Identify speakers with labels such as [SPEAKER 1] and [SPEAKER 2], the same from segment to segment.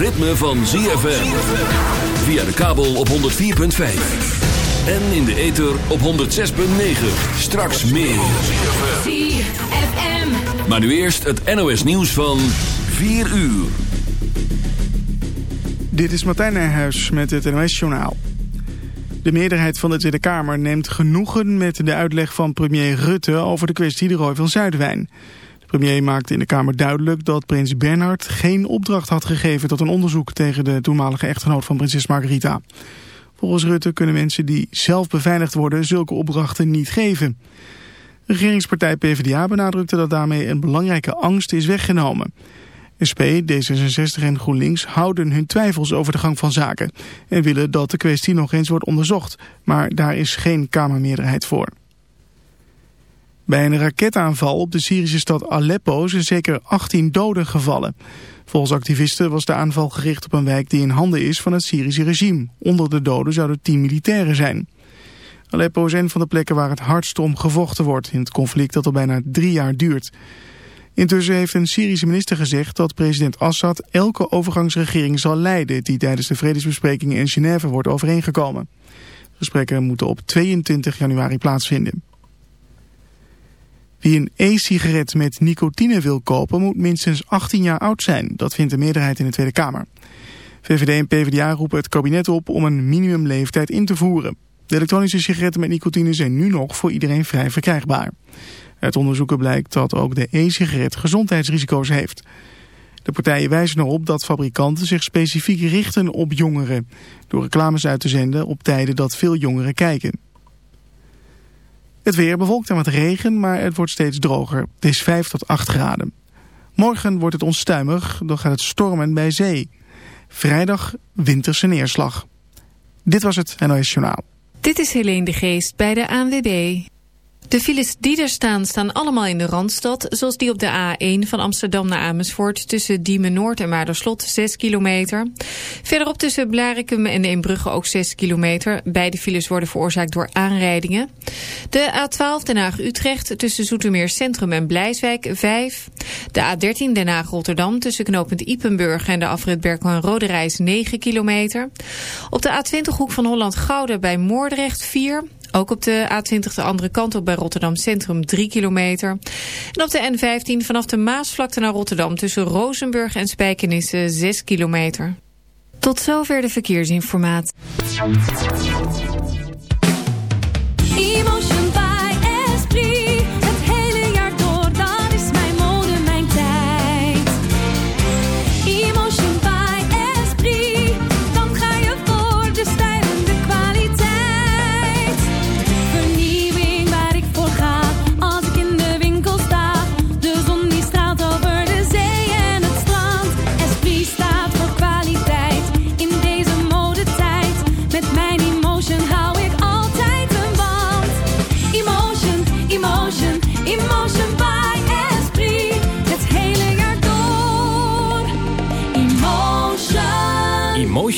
[SPEAKER 1] ritme van ZFM. Via de kabel op 104.5. En in de ether op 106.9. Straks meer.
[SPEAKER 2] ZFM.
[SPEAKER 1] Maar nu eerst het NOS nieuws van 4 uur.
[SPEAKER 3] Dit is Martijn Nijhuis met het NOS Journaal. De meerderheid van de Tweede Kamer neemt genoegen met de uitleg van premier Rutte over de kwestie de Rooi van Zuidwijn. De premier maakte in de Kamer duidelijk dat prins Bernhard geen opdracht had gegeven tot een onderzoek tegen de toenmalige echtgenoot van prinses Margarita. Volgens Rutte kunnen mensen die zelf beveiligd worden zulke opdrachten niet geven. Regeringspartij PvdA benadrukte dat daarmee een belangrijke angst is weggenomen. SP, D66 en GroenLinks houden hun twijfels over de gang van zaken... en willen dat de kwestie nog eens wordt onderzocht. Maar daar is geen Kamermeerderheid voor. Bij een raketaanval op de Syrische stad Aleppo zijn zeker 18 doden gevallen. Volgens activisten was de aanval gericht op een wijk die in handen is van het Syrische regime. Onder de doden zouden 10 militairen zijn. Aleppo is een van de plekken waar het hardst om gevochten wordt... in het conflict dat al bijna drie jaar duurt... Intussen heeft een Syrische minister gezegd dat president Assad elke overgangsregering zal leiden die tijdens de vredesbesprekingen in Genève wordt overeengekomen. Gesprekken moeten op 22 januari plaatsvinden. Wie een e-sigaret met nicotine wil kopen moet minstens 18 jaar oud zijn. Dat vindt de meerderheid in de Tweede Kamer. VVD en PvdA roepen het kabinet op om een minimumleeftijd in te voeren. De elektronische sigaretten met nicotine zijn nu nog voor iedereen vrij verkrijgbaar. Uit onderzoeken blijkt dat ook de e-sigaret gezondheidsrisico's heeft. De partijen wijzen erop dat fabrikanten zich specifiek richten op jongeren... door reclames uit te zenden op tijden dat veel jongeren kijken. Het weer bewolkt en wat regen, maar het wordt steeds droger. Het is 5 tot 8 graden. Morgen wordt het onstuimig, dan gaat het stormen bij zee. Vrijdag winterse neerslag. Dit was het NOS Journaal.
[SPEAKER 4] Dit is Helene de Geest bij de ANWB. De files die er staan, staan allemaal in de Randstad. Zoals die op de A1 van Amsterdam naar Amersfoort... tussen Diemen Noord en Maarderslot, 6 kilometer. Verderop tussen Blarikum en Eembrugge ook 6 kilometer. Beide files worden veroorzaakt door aanrijdingen. De A12 Den Haag-Utrecht tussen Zoetermeer Centrum en Blijswijk, 5. De A13 Den Haag-Rotterdam tussen knooppunt Ipenburg... en de afrit Berkel en Roderijs, 9 kilometer. Op de A20 Hoek van Holland-Gouda bij Moordrecht, 4... Ook op de A20 de andere kant op bij Rotterdam Centrum 3 kilometer. En op de N15 vanaf de Maasvlakte naar Rotterdam tussen Rozenburg en Spijkenisse 6 kilometer. Tot zover de verkeersinformatie.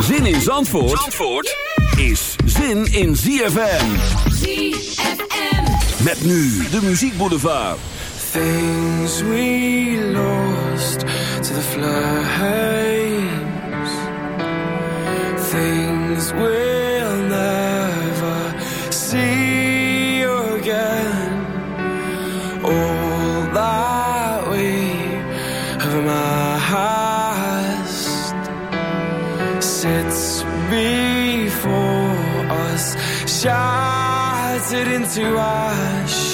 [SPEAKER 1] Zin in Zandvoort, is zin in ZFM.
[SPEAKER 2] ZFM.
[SPEAKER 1] Met nu de muziek boulevard.
[SPEAKER 5] Things we lost to the flames. Things we sits before us, shattered into ash.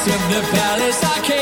[SPEAKER 6] of the palace I came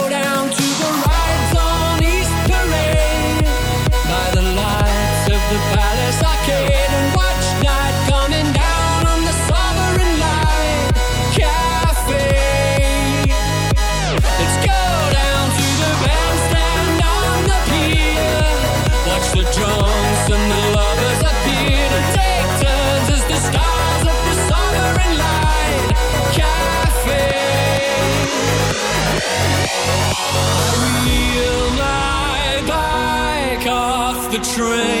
[SPEAKER 6] train.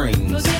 [SPEAKER 7] Springs.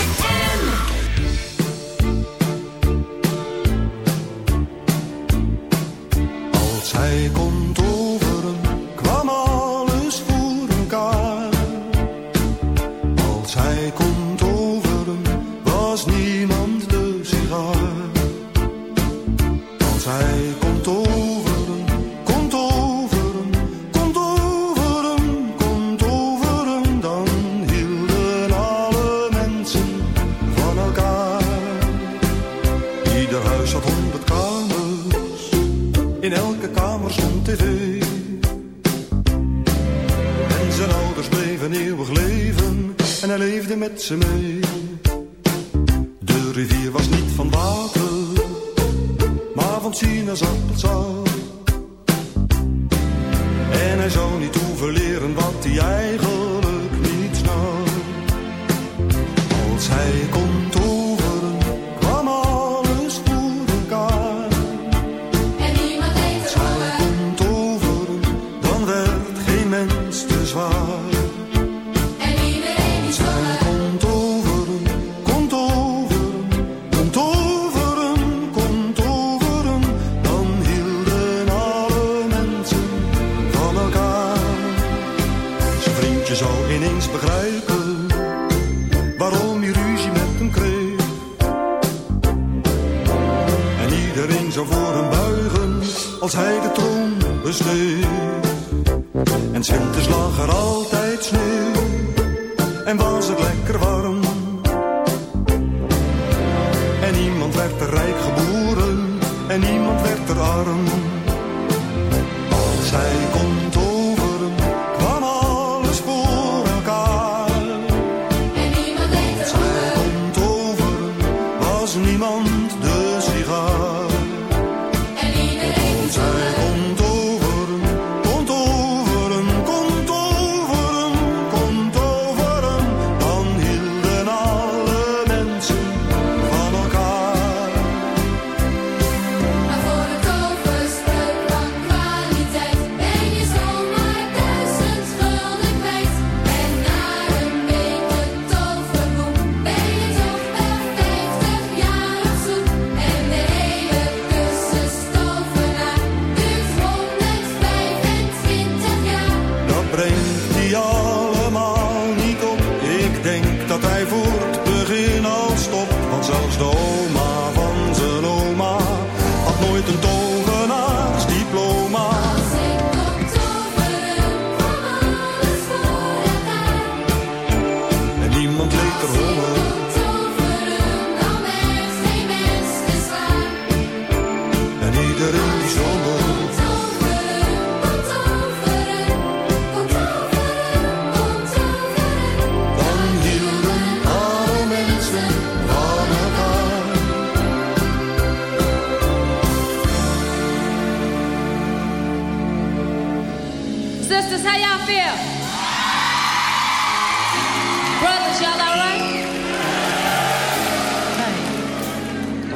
[SPEAKER 8] En
[SPEAKER 1] zwinters lag er altijd sneeuw. En was het lekker warm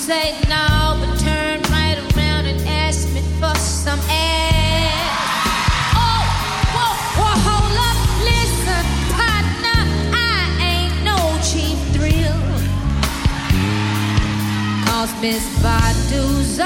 [SPEAKER 2] say no, but turn right around and ask me for some ass. Oh, whoa, whoa, hold up, listen, partner, I ain't no cheap thrill. Cause Miss Badu's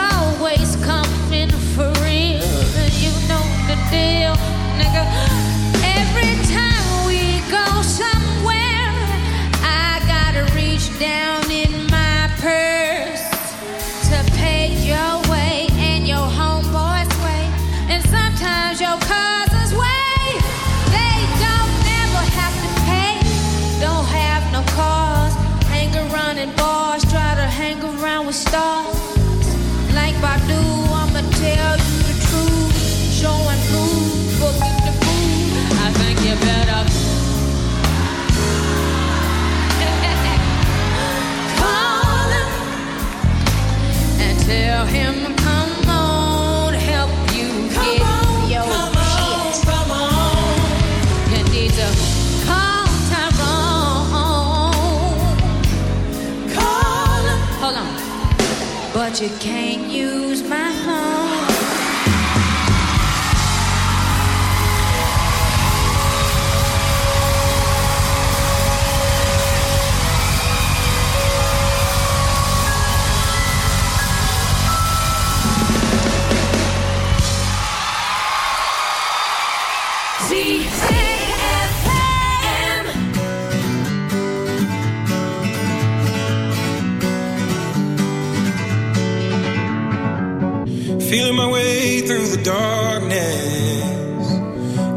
[SPEAKER 2] you can't